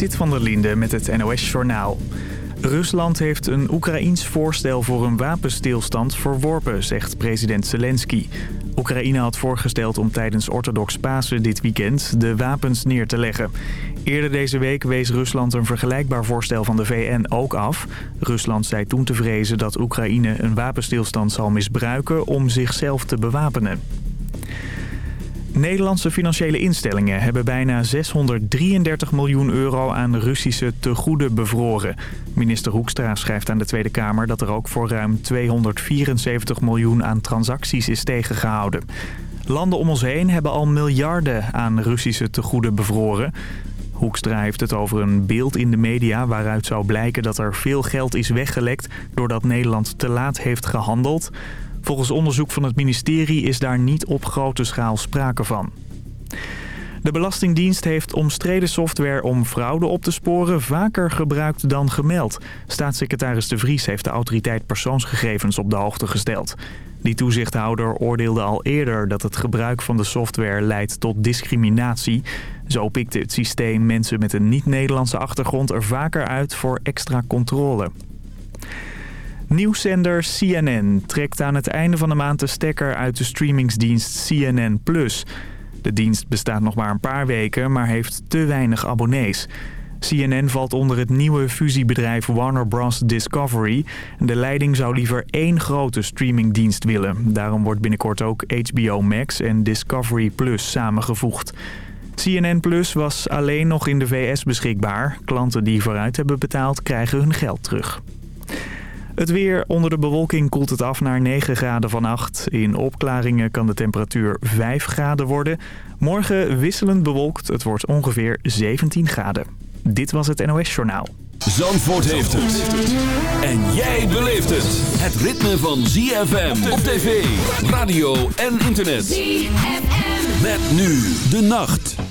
Zit van der Linde met het NOS-journaal. Rusland heeft een Oekraïns voorstel voor een wapenstilstand verworpen, zegt president Zelensky. Oekraïne had voorgesteld om tijdens orthodox Pasen dit weekend de wapens neer te leggen. Eerder deze week wees Rusland een vergelijkbaar voorstel van de VN ook af. Rusland zei toen te vrezen dat Oekraïne een wapenstilstand zal misbruiken om zichzelf te bewapenen. Nederlandse financiële instellingen hebben bijna 633 miljoen euro aan Russische tegoeden bevroren. Minister Hoekstra schrijft aan de Tweede Kamer dat er ook voor ruim 274 miljoen aan transacties is tegengehouden. Landen om ons heen hebben al miljarden aan Russische tegoeden bevroren. Hoekstra heeft het over een beeld in de media waaruit zou blijken dat er veel geld is weggelekt doordat Nederland te laat heeft gehandeld. Volgens onderzoek van het ministerie is daar niet op grote schaal sprake van. De Belastingdienst heeft omstreden software om fraude op te sporen vaker gebruikt dan gemeld. Staatssecretaris De Vries heeft de autoriteit persoonsgegevens op de hoogte gesteld. Die toezichthouder oordeelde al eerder dat het gebruik van de software leidt tot discriminatie. Zo pikte het systeem mensen met een niet-Nederlandse achtergrond er vaker uit voor extra controle. Nieuwszender CNN trekt aan het einde van de maand de stekker uit de streamingsdienst CNN+. De dienst bestaat nog maar een paar weken, maar heeft te weinig abonnees. CNN valt onder het nieuwe fusiebedrijf Warner Bros. Discovery. De leiding zou liever één grote streamingdienst willen. Daarom wordt binnenkort ook HBO Max en Discovery Plus samengevoegd. CNN Plus was alleen nog in de VS beschikbaar. Klanten die vooruit hebben betaald krijgen hun geld terug. Het weer onder de bewolking koelt het af naar 9 graden van 8. In opklaringen kan de temperatuur 5 graden worden. Morgen wisselend bewolkt. Het wordt ongeveer 17 graden. Dit was het NOS Journaal. Zandvoort heeft het. En jij beleeft het. Het ritme van ZFM op tv, radio en internet. ZFM. Met nu de nacht.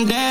I'm dead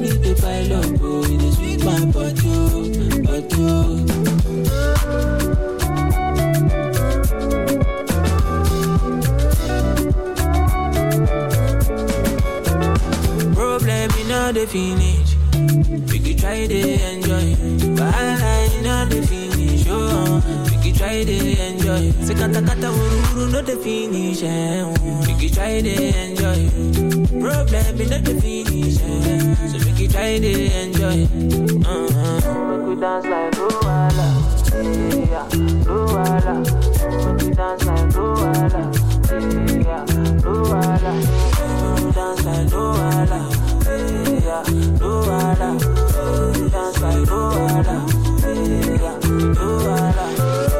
money to pile up, oh, it is with my bottle, bottle. not the finish. We could try to enjoy. But I not the finish. Oh, we could try to enjoy enjoy. Say kata kata wuru no the finish. Make you try to enjoy. Problem be not the finish. So make you try to enjoy. Uh-huh. Make you dance like Luwala. Yeah, Luwala. Make you dance like Luwala. Yeah, Luwala. Make you dance like Luwala. Yeah, Luwala. Dance like Luwala. Yeah, Luwala.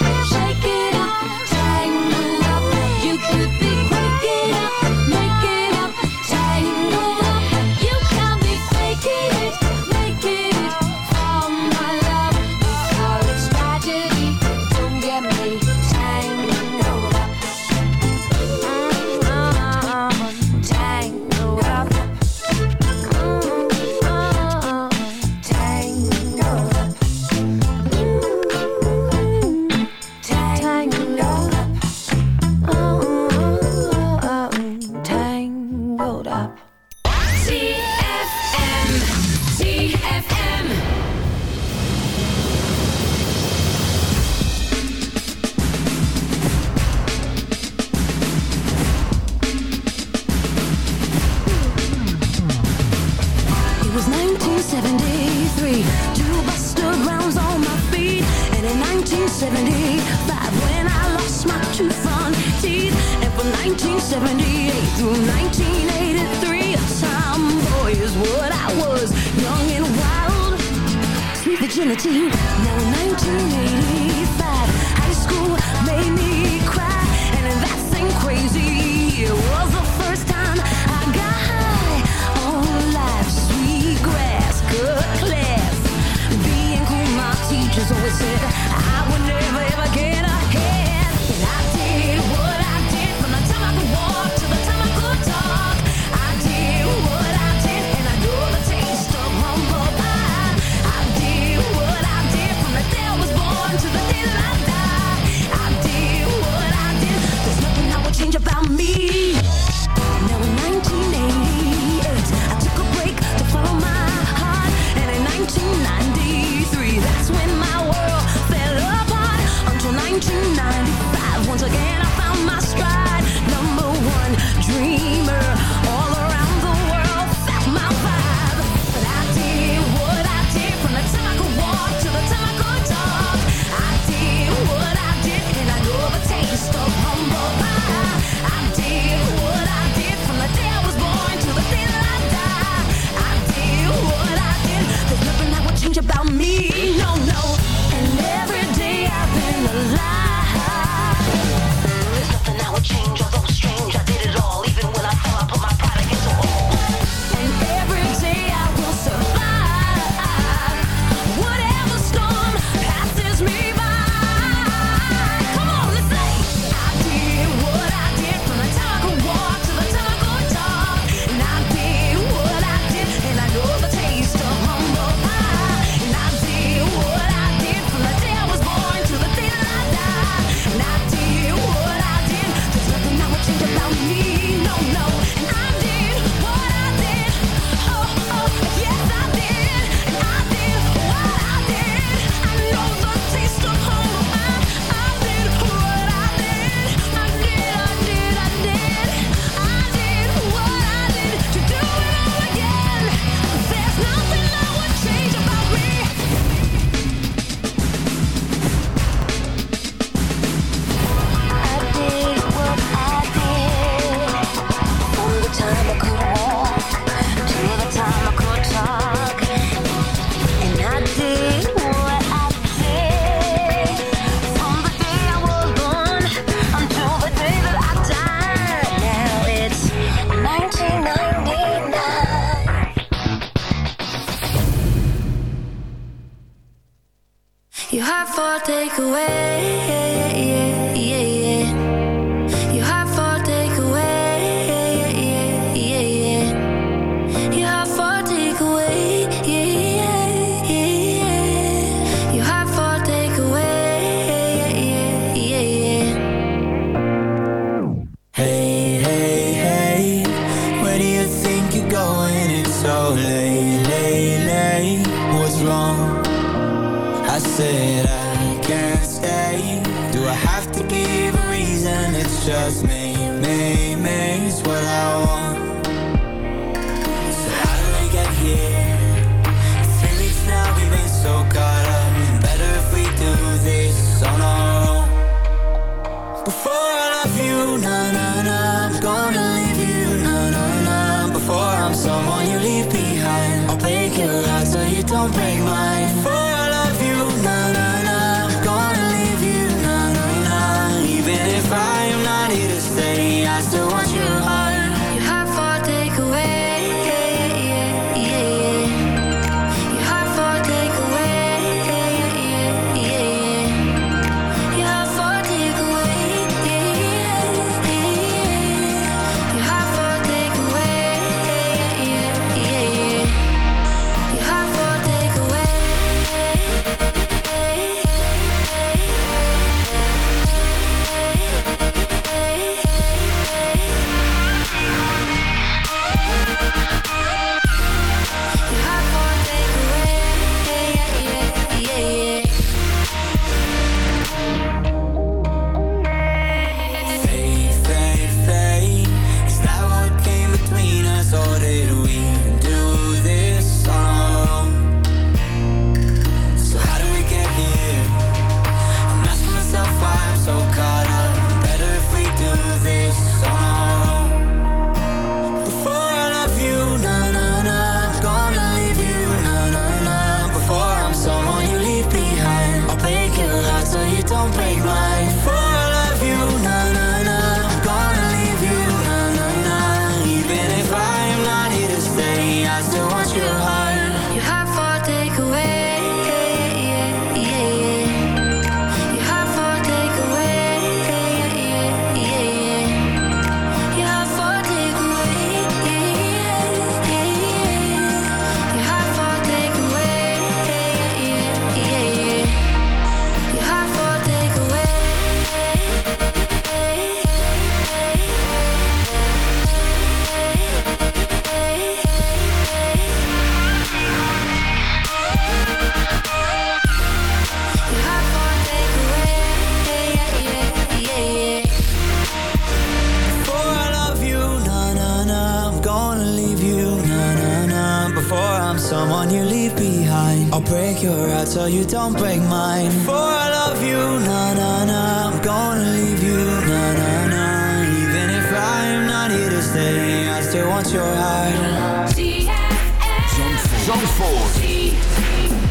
Zandvoort.